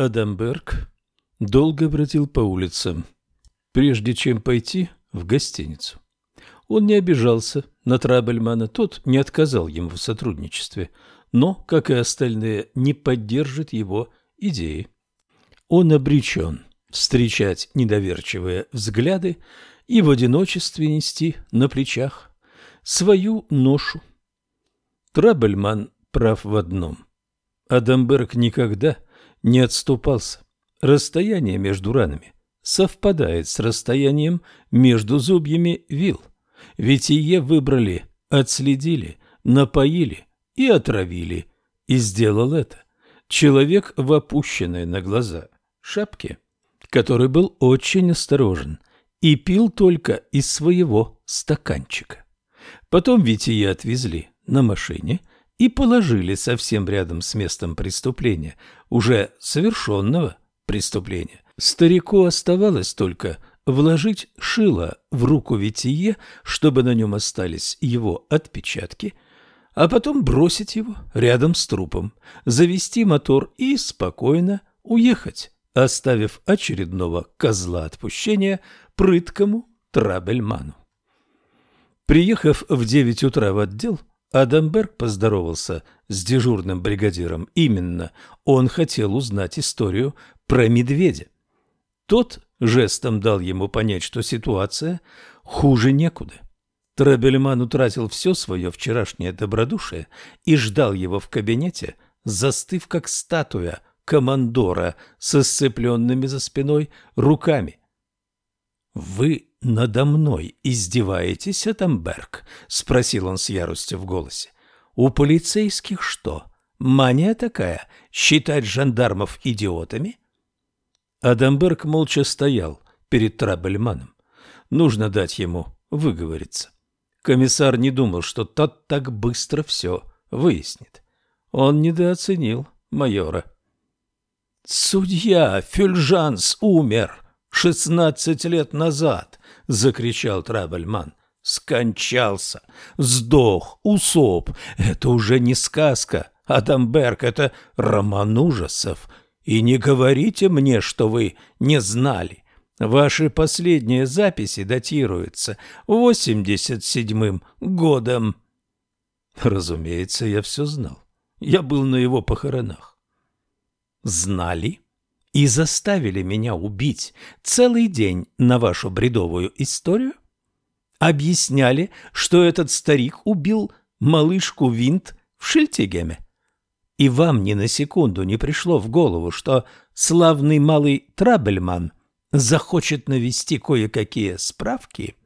Адамберг долго бродил по улицам, прежде чем пойти в гостиницу. Он не обижался на Трабельмана, тот не отказал ему в сотрудничестве, но, как и остальные, не поддержит его идеи. Он обречен встречать недоверчивые взгляды и в одиночестве нести на плечах свою ношу. Трабельман прав в одном. Адамберг никогда не не отступался. Расстояние между ранами совпадает с расстоянием между зубьями вил. Витие выбрали, отследили, напоили и отравили. И сделал это. Человек в опущенной на глаза шапке, который был очень осторожен и пил только из своего стаканчика. Потом Вития отвезли на машине – и положили совсем рядом с местом преступления, уже совершенного преступления. Старику оставалось только вложить шило в руку Витие, чтобы на нем остались его отпечатки, а потом бросить его рядом с трупом, завести мотор и спокойно уехать, оставив очередного козла отпущения прыткому трабельману. Приехав в девять утра в отдел, Адамберг поздоровался с дежурным бригадиром. Именно он хотел узнать историю про медведя. Тот жестом дал ему понять, что ситуация хуже некуда. Трабельман утратил все свое вчерашнее добродушие и ждал его в кабинете, застыв как статуя командора со сцепленными за спиной руками. «Вы «Надо мной издеваетесь, Этемберг?» — спросил он с яростью в голосе. «У полицейских что? Мания такая? Считать жандармов идиотами?» Адамберг молча стоял перед Трабельманом. Нужно дать ему выговориться. Комиссар не думал, что тот так быстро все выяснит. Он недооценил майора. «Судья Фюльжанс умер шестнадцать лет назад», закричал Травельман. Скончался. Сдох. Усоп. Это уже не сказка. Адамберг — это роман ужасов. И не говорите мне, что вы не знали. Ваши последние записи датируются 87-м годом. Разумеется, я все знал. Я был на его похоронах. Знали? и заставили меня убить целый день на вашу бредовую историю? Объясняли, что этот старик убил малышку Винт в Шильтегеме, И вам ни на секунду не пришло в голову, что славный малый Трабельман захочет навести кое-какие справки?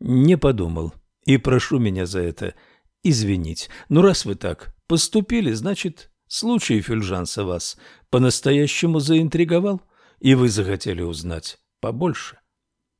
Не подумал, и прошу меня за это извинить. Но раз вы так поступили, значит, Случай, Фюльжан вас по-настоящему заинтриговал, и вы захотели узнать побольше.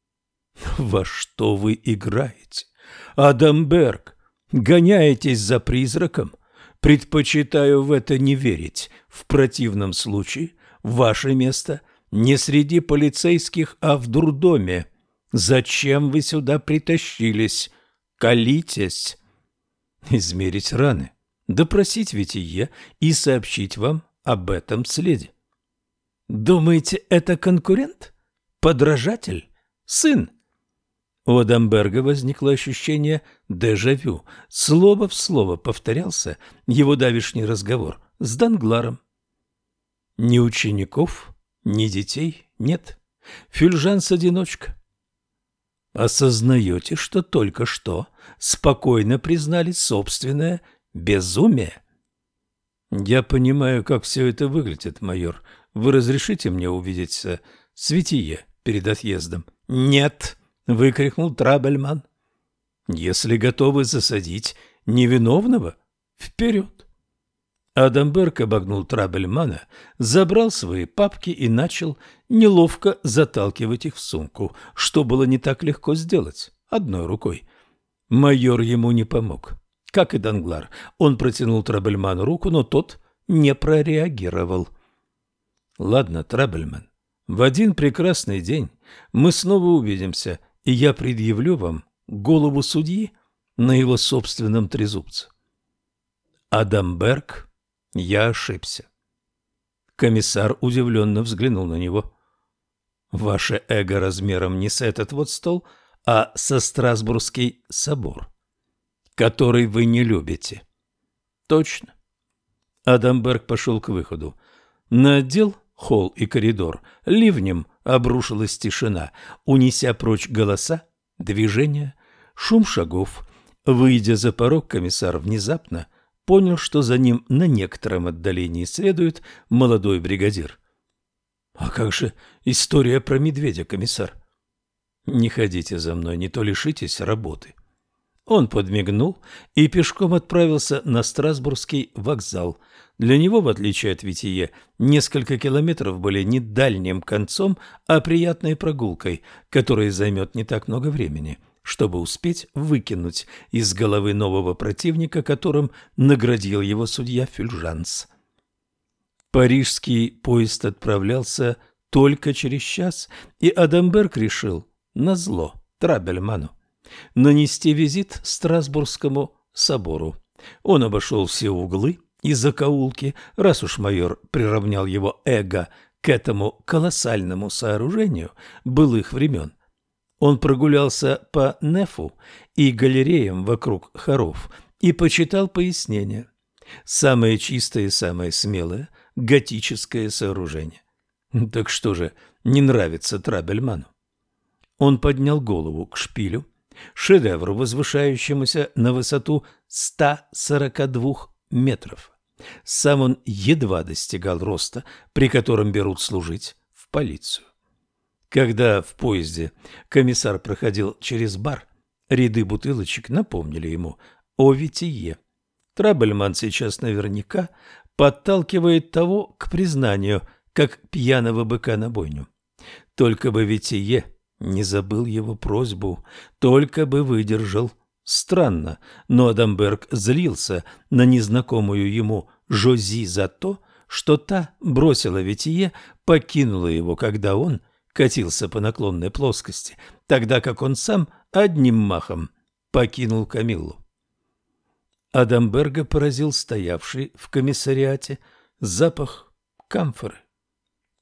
Во что вы играете? Адамберг, гоняетесь за призраком? Предпочитаю в это не верить. В противном случае ваше место не среди полицейских, а в дурдоме. Зачем вы сюда притащились? Колитесь. Измерить раны. Допросить ведь ее и сообщить вам об этом следе. Думаете, это конкурент? Подражатель? Сын? У Адамберга возникло ощущение дежавю. Слово в слово повторялся его давишний разговор с Дангларом. Ни учеников, ни детей нет. Фюльжанс одиночка. Осознаете, что только что спокойно признали собственное безумие? Я понимаю, как все это выглядит, майор. Вы разрешите мне увидеть святие перед отъездом? Нет, выкрикнул Трабельман. Если готовы засадить невиновного, вперед. Адамберг обогнул Трабельмана, забрал свои папки и начал неловко заталкивать их в сумку, что было не так легко сделать одной рукой. Майор ему не помог. Как и Данглар, он протянул Трабельману руку, но тот не прореагировал. «Ладно, Трабельман, в один прекрасный день мы снова увидимся, и я предъявлю вам голову судьи на его собственном трезубце». «Адамберг, я ошибся». Комиссар удивленно взглянул на него. «Ваше эго размером не с этот вот стол, а со Страсбургский собор» который вы не любите. Точно. Адамберг пошел к выходу. На отдел, холл и коридор ливнем обрушилась тишина, унеся прочь голоса, движения, шум шагов. Выйдя за порог, комиссар внезапно понял, что за ним на некотором отдалении следует молодой бригадир. «А как же история про медведя, комиссар?» «Не ходите за мной, не то лишитесь работы». Он подмигнул и пешком отправился на Страсбургский вокзал. Для него, в отличие от Витие, несколько километров были не дальним концом, а приятной прогулкой, которая займет не так много времени, чтобы успеть выкинуть из головы нового противника, которым наградил его судья Фюльжанс. Парижский поезд отправлялся только через час, и Адамберг решил, назло, Трабельману, нанести визит Страсбургскому собору. Он обошел все углы и закоулки, раз уж майор приравнял его эго к этому колоссальному сооружению былых времен. Он прогулялся по Нефу и галереям вокруг хоров и почитал пояснения. Самое чистое и самое смелое – готическое сооружение. Так что же не нравится Трабельману? Он поднял голову к шпилю – Шедевр, возвышающемуся на высоту 142 метров. Сам он едва достигал роста, при котором берут служить в полицию. Когда в поезде комиссар проходил через бар, ряды бутылочек напомнили ему о витие. Трабельман сейчас наверняка подталкивает того к признанию, как пьяного быка на бойню. Только бы витие не забыл его просьбу, только бы выдержал. Странно, но Адамберг злился на незнакомую ему Жози за то, что та бросила витие, покинула его, когда он катился по наклонной плоскости, тогда как он сам одним махом покинул Камиллу. Адамберга поразил стоявший в комиссариате запах камфоры.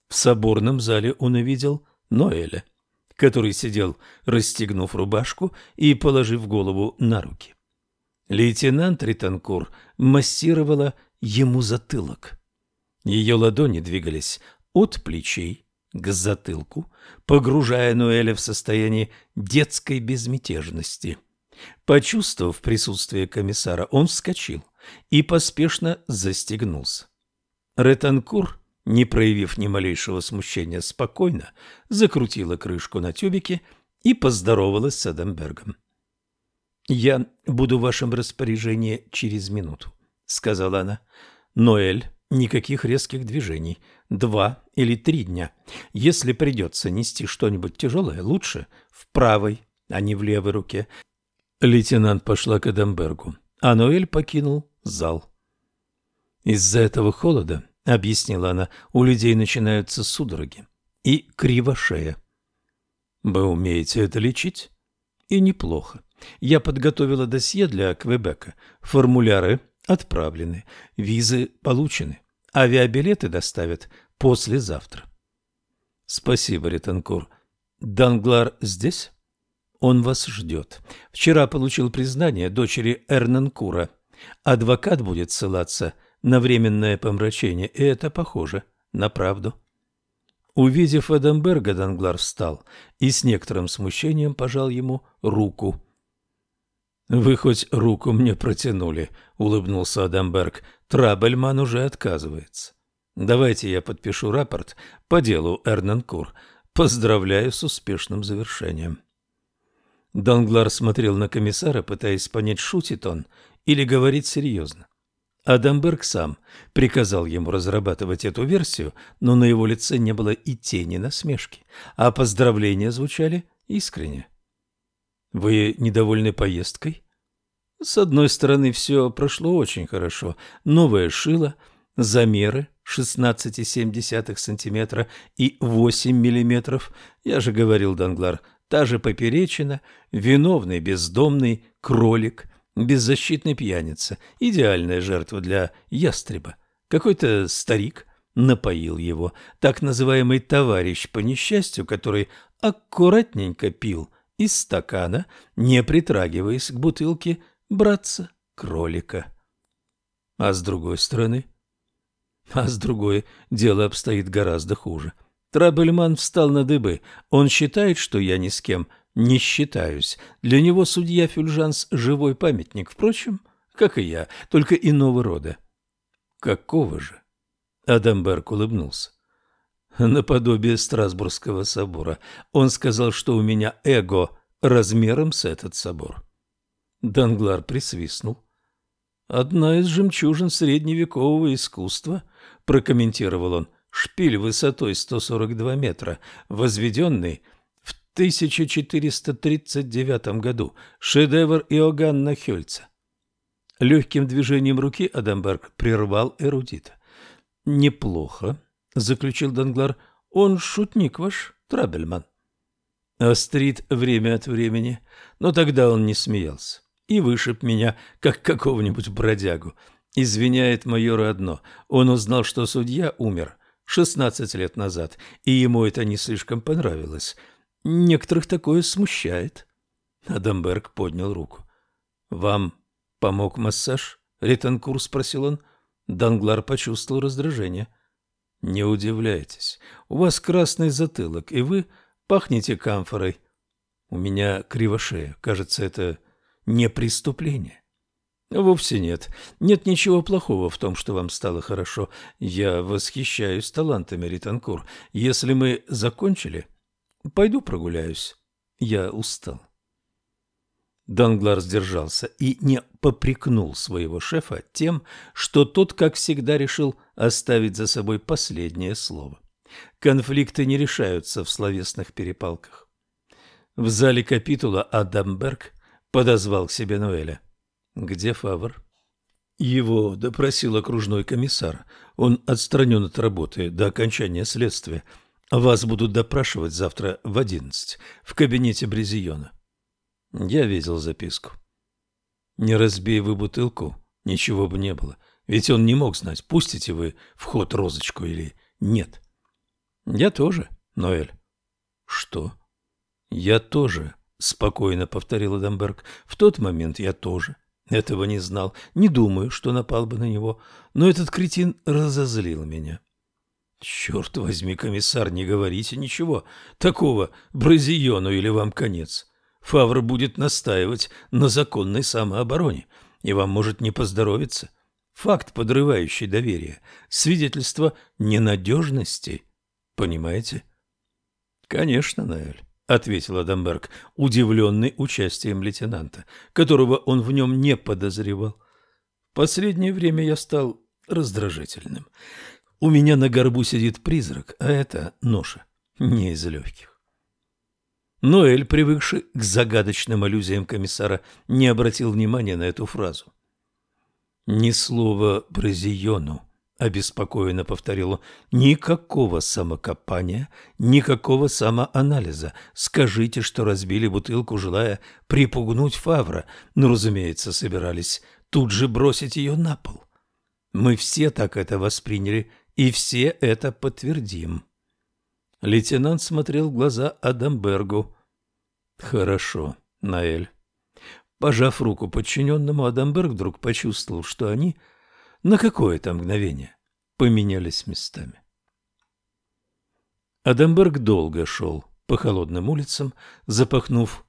В соборном зале он увидел Ноэля – который сидел, расстегнув рубашку и положив голову на руки. Лейтенант Ританкур массировала ему затылок. Ее ладони двигались от плечей к затылку, погружая Ноэля в состояние детской безмятежности. Почувствовав присутствие комиссара, он вскочил и поспешно застегнулся. Ретанкур не проявив ни малейшего смущения, спокойно закрутила крышку на тюбике и поздоровалась с Адамбергом. «Я буду в вашем распоряжении через минуту», — сказала она. «Ноэль, никаких резких движений. Два или три дня. Если придется нести что-нибудь тяжелое, лучше в правой, а не в левой руке». Лейтенант пошла к Адамбергу, а Ноэль покинул зал. Из-за этого холода Объяснила она, у людей начинаются судороги и криво шея. Вы умеете это лечить? И неплохо. Я подготовила досье для Квебека. Формуляры отправлены, визы получены. Авиабилеты доставят послезавтра. Спасибо, Ретанкур. Данглар здесь? Он вас ждет. Вчера получил признание дочери Эрнанкура. Адвокат будет ссылаться на временное помрачение, и это похоже на правду. Увидев Эденберга, Данглар встал и с некоторым смущением пожал ему руку. «Вы хоть руку мне протянули», — улыбнулся Адамберг. «Трабельман уже отказывается. Давайте я подпишу рапорт по делу Эрненкур. Поздравляю с успешным завершением». Данглар смотрел на комиссара, пытаясь понять, шутит он или говорит серьезно. Адамберг сам приказал ему разрабатывать эту версию, но на его лице не было и тени насмешки, а поздравления звучали искренне. «Вы недовольны поездкой?» «С одной стороны, все прошло очень хорошо. Новое шило, замеры 16,7 см и 8 мм. Я же говорил, Данглар, та же поперечина, виновный бездомный кролик, беззащитной пьяница, идеальная жертва для ястреба. Какой-то старик напоил его, так называемый товарищ по несчастью, который аккуратненько пил из стакана, не притрагиваясь к бутылке братца-кролика. А с другой стороны... А с другой, дело обстоит гораздо хуже. Трабельман встал на дыбы. Он считает, что я ни с кем не считаюсь. Для него судья Фюльжанс – живой памятник, впрочем, как и я, только иного рода. Какого же? Адамберг улыбнулся. Наподобие Страсбургского собора. Он сказал, что у меня эго размером с этот собор. Данглар присвистнул. «Одна из жемчужин средневекового искусства», – прокомментировал он, – «шпиль высотой 142 метра, возведенный – 1439 году шедевр Иоганна Хельца. Легким движением руки Адамберг прервал эрудита. «Неплохо», — заключил Данглар. «Он шутник ваш, Трабельман». Острит время от времени, но тогда он не смеялся и вышиб меня, как какого-нибудь бродягу. Извиняет майора одно. Он узнал, что судья умер 16 лет назад, и ему это не слишком понравилось. Некоторых такое смущает. Адамберг поднял руку. «Вам помог массаж?» — Риттенкур спросил он. Данглар почувствовал раздражение. «Не удивляйтесь. У вас красный затылок, и вы пахнете камфорой. У меня кривошея. Кажется, это не преступление». «Вовсе нет. Нет ничего плохого в том, что вам стало хорошо. Я восхищаюсь талантами, Ританкур. Если мы закончили, Пойду прогуляюсь. Я устал. Данглар сдержался и не попрекнул своего шефа тем, что тот, как всегда, решил оставить за собой последнее слово. Конфликты не решаются в словесных перепалках. В зале капитула Адамберг подозвал к себе Ноэля. «Где Фавор? Его допросил окружной комиссар. Он отстранен от работы до окончания следствия – вас будут допрашивать завтра в одиннадцать в кабинете Брезиона. Я видел записку. Не разбей вы бутылку, ничего бы не было. Ведь он не мог знать, пустите вы в ход розочку или нет. Я тоже, Ноэль. Что? Я тоже, спокойно повторил Эдамберг. В тот момент я тоже. Этого не знал. Не думаю, что напал бы на него. Но этот кретин разозлил меня. — Черт возьми, комиссар, не говорите ничего такого Бразиону или вам конец. Фавр будет настаивать на законной самообороне, и вам может не поздоровиться. Факт, подрывающий доверие, свидетельство ненадежности. Понимаете? Конечно, Наэль. — ответил Адамберг, удивленный участием лейтенанта, которого он в нем не подозревал. «В последнее время я стал раздражительным. У меня на горбу сидит призрак, а это ноша не из легких. Ноэль, привыкший к загадочным аллюзиям комиссара, не обратил внимания на эту фразу. «Ни слова про Зиону», — обеспокоенно повторил он, — «никакого самокопания, никакого самоанализа. Скажите, что разбили бутылку, желая припугнуть Фавра, но, разумеется, собирались тут же бросить ее на пол. Мы все так это восприняли и все это подтвердим. Лейтенант смотрел в глаза Адамбергу. Хорошо, Наэль. Пожав руку подчиненному, Адамберг вдруг почувствовал, что они на какое-то мгновение поменялись местами. Адамберг долго шел по холодным улицам, запахнув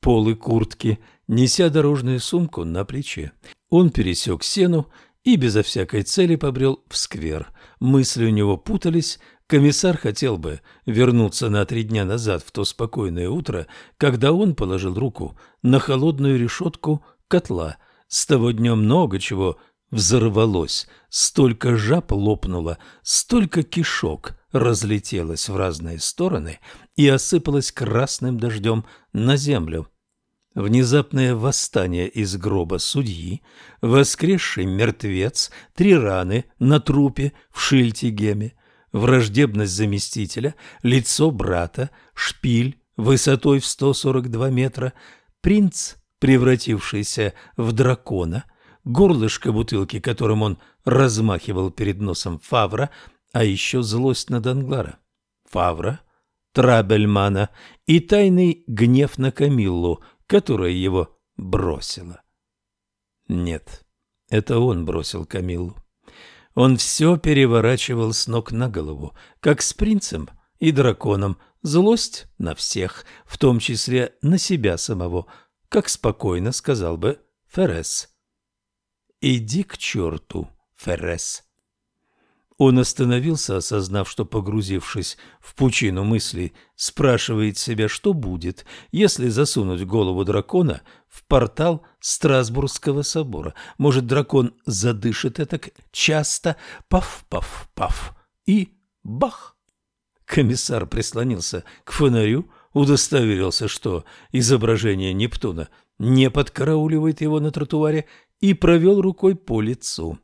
полы куртки, неся дорожную сумку на плече. Он пересек сену и безо всякой цели побрел в сквер. Мысли у него путались, комиссар хотел бы вернуться на три дня назад в то спокойное утро, когда он положил руку на холодную решетку котла. С того дня много чего взорвалось, столько жаб лопнуло, столько кишок разлетелось в разные стороны и осыпалось красным дождем на землю. Внезапное восстание из гроба судьи, воскресший мертвец, три раны на трупе в шильте геме, враждебность заместителя, лицо брата, шпиль высотой в 142 метра, принц, превратившийся в дракона, горлышко бутылки, которым он размахивал перед носом Фавра, а еще злость на Данглара. Фавра, Трабельмана и тайный гнев на Камиллу – которая его бросила. Нет, это он бросил Камиллу. Он все переворачивал с ног на голову, как с принцем и драконом, злость на всех, в том числе на себя самого, как спокойно сказал бы Феррес. «Иди к черту, Феррес!» Он остановился, осознав, что, погрузившись в пучину мыслей, спрашивает себя, что будет, если засунуть голову дракона в портал Страсбургского собора. Может, дракон задышит это часто, паф-паф-паф, и бах! Комиссар прислонился к фонарю, удостоверился, что изображение Нептуна не подкарауливает его на тротуаре, и провел рукой по лицу.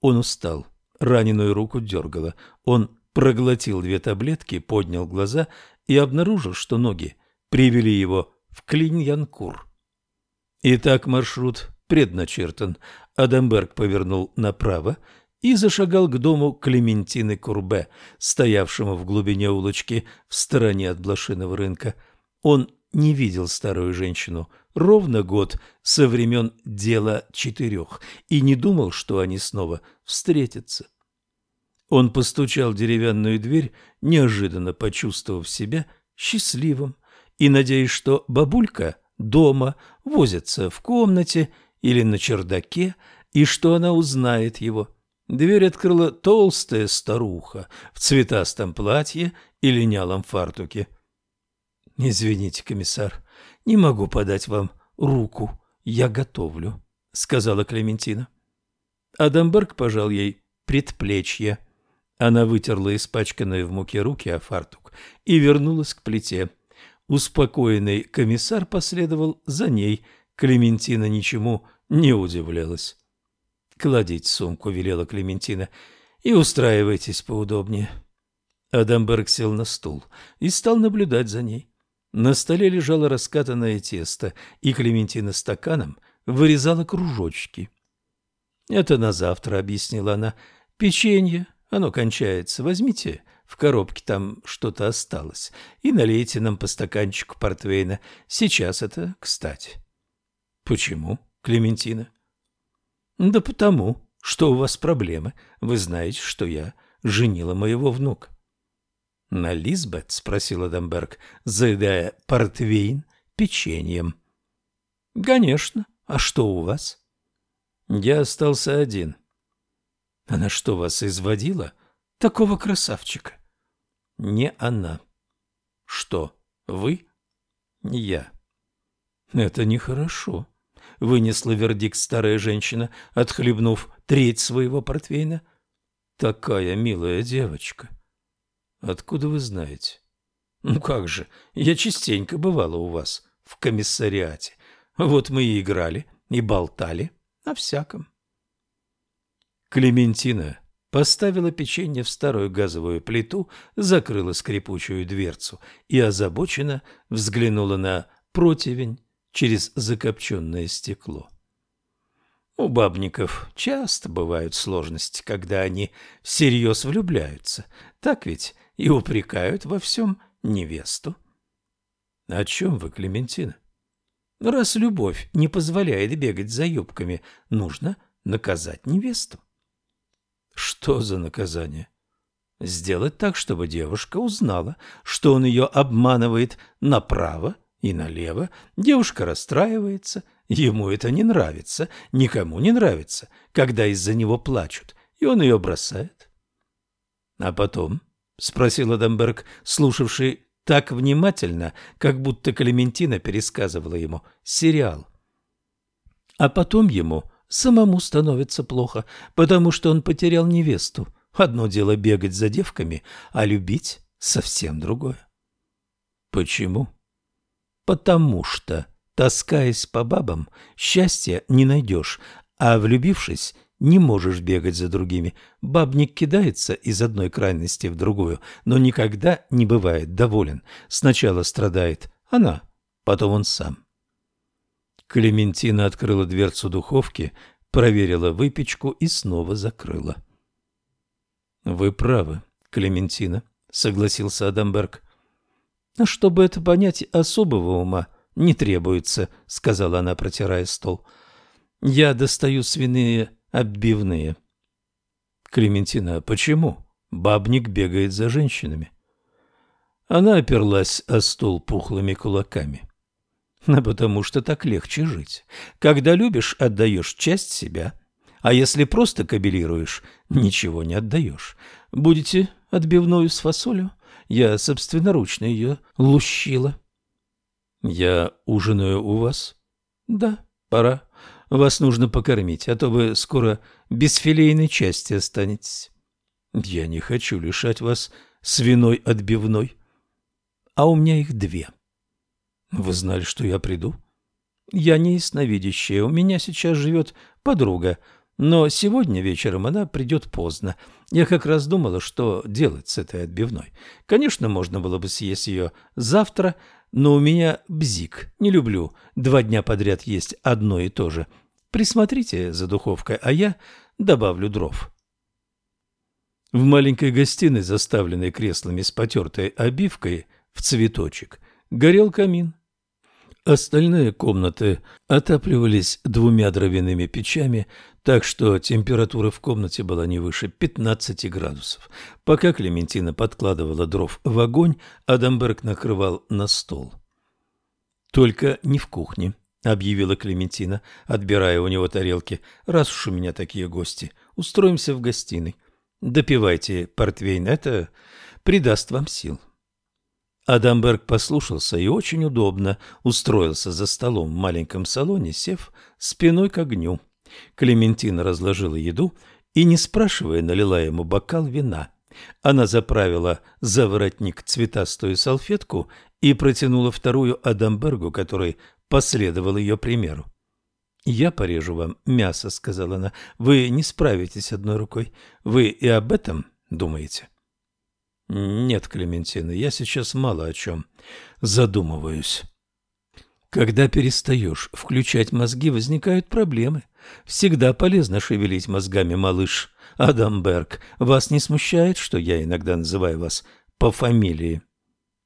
Он устал раненую руку дергало. Он проглотил две таблетки, поднял глаза и обнаружил, что ноги привели его в Клиньянкур. Итак, маршрут предначертан. Адамберг повернул направо и зашагал к дому Клементины Курбе, стоявшему в глубине улочки в стороне от блошиного рынка. Он не видел старую женщину ровно год со времен дела четырех, и не думал, что они снова встретятся. Он постучал деревянную дверь, неожиданно почувствовав себя счастливым и надеясь, что бабулька дома возится в комнате или на чердаке, и что она узнает его. Дверь открыла толстая старуха в цветастом платье и линялом фартуке. Не извините, комиссар, не могу подать вам руку, я готовлю», — сказала Клементина. Адамберг пожал ей предплечье. Она вытерла испачканные в муке руки о фартук и вернулась к плите. Успокоенный комиссар последовал за ней. Клементина ничему не удивлялась. «Кладите сумку», — велела Клементина, — «и устраивайтесь поудобнее». Адамберг сел на стул и стал наблюдать за ней. На столе лежало раскатанное тесто, и Клементина стаканом вырезала кружочки. «Это на завтра», — объяснила она. «Печенье, оно кончается. Возьмите, в коробке там что-то осталось, и налейте нам по стаканчику портвейна. Сейчас это кстати». «Почему, Клементина?» «Да потому, что у вас проблемы. Вы знаете, что я женила моего внука». На Лизбет спросила Демберг, заедая портвейн печеньем. Конечно. А что у вас? Я остался один. Она что, вас изводила? Такого красавчика? Не она. Что, вы? Я. Это нехорошо. Вынесла вердикт старая женщина, отхлебнув треть своего портвейна. Такая милая девочка. Откуда вы знаете? Ну как же, я частенько бывала у вас в комиссариате. Вот мы и играли, и болтали о всяком. Клементина поставила печенье в старую газовую плиту, закрыла скрипучую дверцу и озабоченно взглянула на противень через закопченное стекло. У бабников часто бывают сложности, когда они всерьез влюбляются. Так ведь и упрекают во всем невесту. — О чем вы, Клементина? — Раз любовь не позволяет бегать за юбками, нужно наказать невесту. — Что за наказание? — Сделать так, чтобы девушка узнала, что он ее обманывает направо и налево. Девушка расстраивается, ему это не нравится, никому не нравится, когда из-за него плачут, и он ее бросает. — А потом... — спросил Дамберг, слушавший так внимательно, как будто Клементина пересказывала ему сериал. А потом ему самому становится плохо, потому что он потерял невесту. Одно дело бегать за девками, а любить совсем другое. Почему? Потому что, таскаясь по бабам, счастья не найдешь, а влюбившись, не можешь бегать за другими. Бабник кидается из одной крайности в другую, но никогда не бывает доволен. Сначала страдает она, потом он сам. Клементина открыла дверцу духовки, проверила выпечку и снова закрыла. «Вы правы, Клементина», — согласился Адамберг. «А «Чтобы это понять, особого ума не требуется», — сказала она, протирая стол. «Я достаю свиные отбивные. Клементина, почему? Бабник бегает за женщинами. Она оперлась о стол пухлыми кулаками. А потому что так легче жить. Когда любишь, отдаешь часть себя, а если просто кабелируешь, ничего не отдаешь. Будете отбивную с фасолью? Я собственноручно ее лущила. Я ужинаю у вас? Да, пора вас нужно покормить, а то вы скоро бесфилейной части останетесь. Я не хочу лишать вас свиной отбивной. А у меня их две. Вы знали, что я приду? Я не ясновидящая, у меня сейчас живет подруга, но сегодня вечером она придет поздно. Я как раз думала, что делать с этой отбивной. Конечно, можно было бы съесть ее завтра, но у меня бзик. Не люблю два дня подряд есть одно и то же. Присмотрите за духовкой, а я добавлю дров». В маленькой гостиной, заставленной креслами с потертой обивкой в цветочек, горел камин. Остальные комнаты отапливались двумя дровяными печами, так что температура в комнате была не выше 15 градусов. Пока Клементина подкладывала дров в огонь, Адамберг накрывал на стол. «Только не в кухне», — объявила Клементина, отбирая у него тарелки. «Раз уж у меня такие гости, устроимся в гостиной. Допивайте портвейн, это придаст вам сил». Адамберг послушался и очень удобно устроился за столом в маленьком салоне, сев спиной к огню. Клементина разложила еду и, не спрашивая, налила ему бокал вина. Она заправила за воротник цветастую салфетку и протянула вторую Адамбергу, который последовал ее примеру. «Я порежу вам мясо», — сказала она. «Вы не справитесь одной рукой. Вы и об этом думаете?» Нет, Клементина, я сейчас мало о чем задумываюсь. Когда перестаешь включать мозги, возникают проблемы. Всегда полезно шевелить мозгами, малыш. Адамберг, вас не смущает, что я иногда называю вас по фамилии?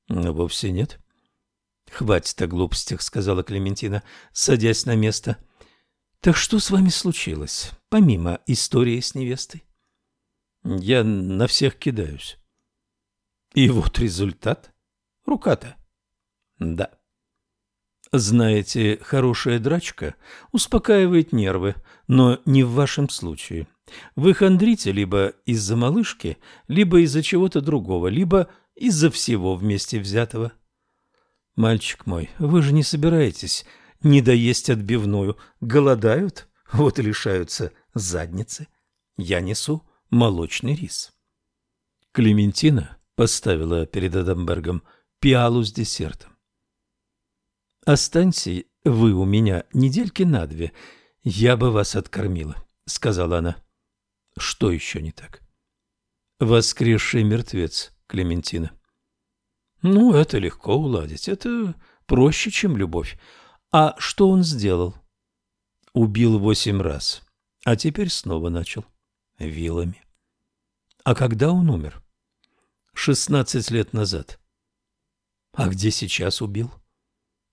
А вовсе нет. Хватит о глупостях, сказала Клементина, садясь на место. Так что с вами случилось, помимо истории с невестой? Я на всех кидаюсь. И вот результат. Рука-то. Да. Знаете, хорошая драчка успокаивает нервы, но не в вашем случае. Вы хандрите либо из-за малышки, либо из-за чего-то другого, либо из-за всего вместе взятого. Мальчик мой, вы же не собираетесь не доесть отбивную. Голодают, вот и лишаются задницы. Я несу молочный рис. Клементина поставила перед Адамбергом пиалу с десертом. «Останься вы у меня недельки на две, я бы вас откормила», — сказала она. «Что еще не так?» «Воскресший мертвец, Клементина». «Ну, это легко уладить, это проще, чем любовь. А что он сделал?» «Убил восемь раз, а теперь снова начал. Вилами». «А когда он умер?» шестнадцать лет назад. А где сейчас убил?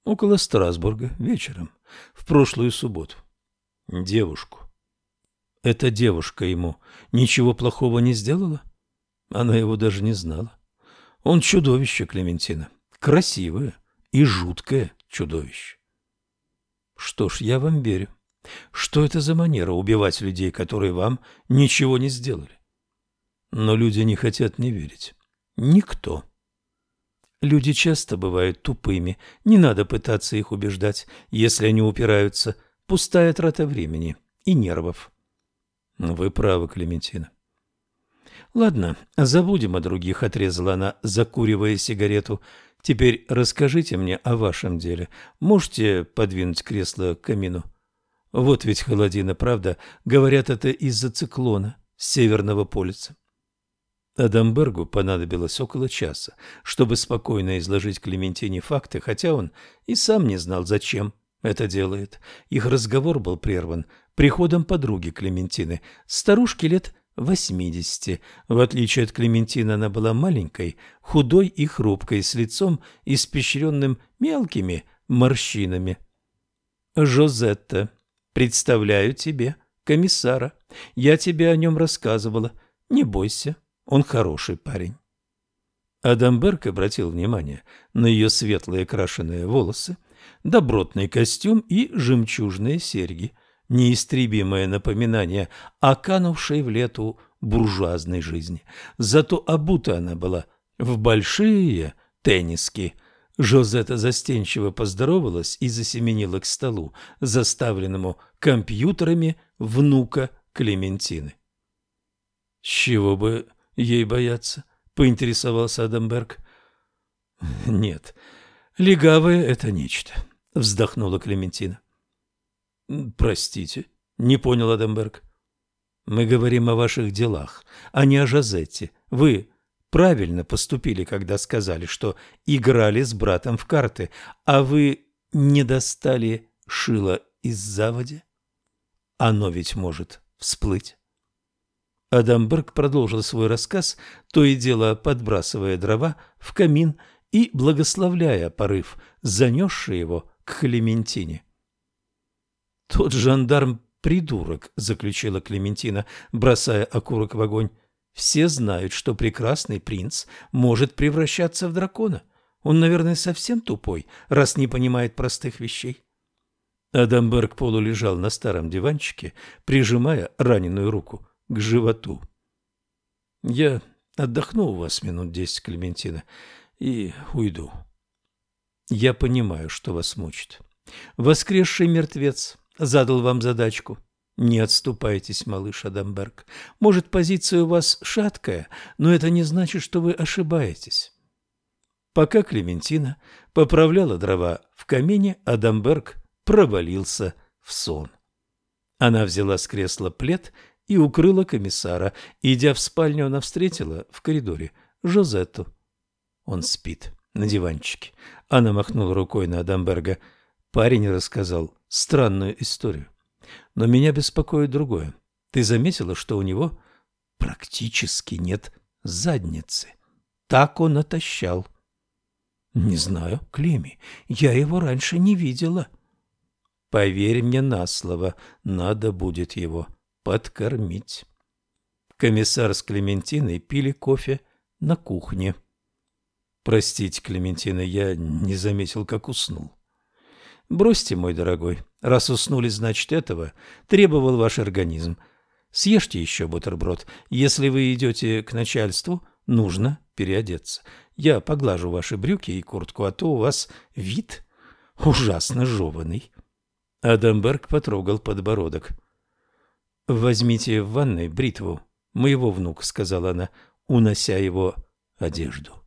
Около Страсбурга, вечером, в прошлую субботу. Девушку. Эта девушка ему ничего плохого не сделала? Она его даже не знала. Он чудовище, Клементина. Красивое и жуткое чудовище. Что ж, я вам верю. Что это за манера убивать людей, которые вам ничего не сделали? Но люди не хотят не верить никто. Люди часто бывают тупыми, не надо пытаться их убеждать, если они упираются. Пустая трата времени и нервов. Вы правы, Клементина. Ладно, забудем о других, отрезала она, закуривая сигарету. Теперь расскажите мне о вашем деле. Можете подвинуть кресло к камину? Вот ведь холодина, правда? Говорят, это из-за циклона с Северного полюса. Адамбергу понадобилось около часа, чтобы спокойно изложить Клементине факты, хотя он и сам не знал, зачем это делает. Их разговор был прерван приходом подруги Клементины, старушки лет 80. В отличие от Клементины, она была маленькой, худой и хрупкой, с лицом испещренным мелкими морщинами. «Жозетта, представляю тебе комиссара. Я тебе о нем рассказывала. Не бойся, он хороший парень. Адамберг обратил внимание на ее светлые крашеные волосы, добротный костюм и жемчужные серьги, неистребимое напоминание о канувшей в лету буржуазной жизни. Зато обута она была в большие тенниски. Жозета застенчиво поздоровалась и засеменила к столу, заставленному компьютерами внука Клементины. «С чего бы Ей бояться? поинтересовался Адамберг. Нет, легавое это нечто, вздохнула Клементина. Простите, не понял Адамберг. Мы говорим о ваших делах, а не о Жазете. Вы правильно поступили, когда сказали, что играли с братом в карты, а вы не достали шило из заводи? Оно ведь может всплыть. Адамберг продолжил свой рассказ, то и дело подбрасывая дрова в камин и благословляя порыв, занесший его к Клементине. «Тот жандарм придурок», — заключила Клементина, бросая окурок в огонь. «Все знают, что прекрасный принц может превращаться в дракона. Он, наверное, совсем тупой, раз не понимает простых вещей». Адамберг полулежал на старом диванчике, прижимая раненую руку к животу. Я отдохну у вас минут десять, Клементина, и уйду. Я понимаю, что вас мучит. Воскресший мертвец задал вам задачку. Не отступайтесь, малыш Адамберг. Может, позиция у вас шаткая, но это не значит, что вы ошибаетесь. Пока Клементина поправляла дрова в камине, Адамберг провалился в сон. Она взяла с кресла плед и укрыла комиссара, идя в спальню, она встретила в коридоре Жозетту. Он спит на диванчике. Она махнула рукой на Адамберга. Парень рассказал странную историю. Но меня беспокоит другое. Ты заметила, что у него практически нет задницы? Так он отощал. Не знаю, Клеми, я его раньше не видела. Поверь мне на слово, надо будет его подкормить. Комиссар с Клементиной пили кофе на кухне. Простите, Клементина, я не заметил, как уснул. Бросьте, мой дорогой, раз уснули, значит, этого требовал ваш организм. Съешьте еще бутерброд. Если вы идете к начальству, нужно переодеться. Я поглажу ваши брюки и куртку, а то у вас вид ужасно жеванный. Адамберг потрогал подбородок возьмите в ванной бритву моего внука сказала она унося его одежду.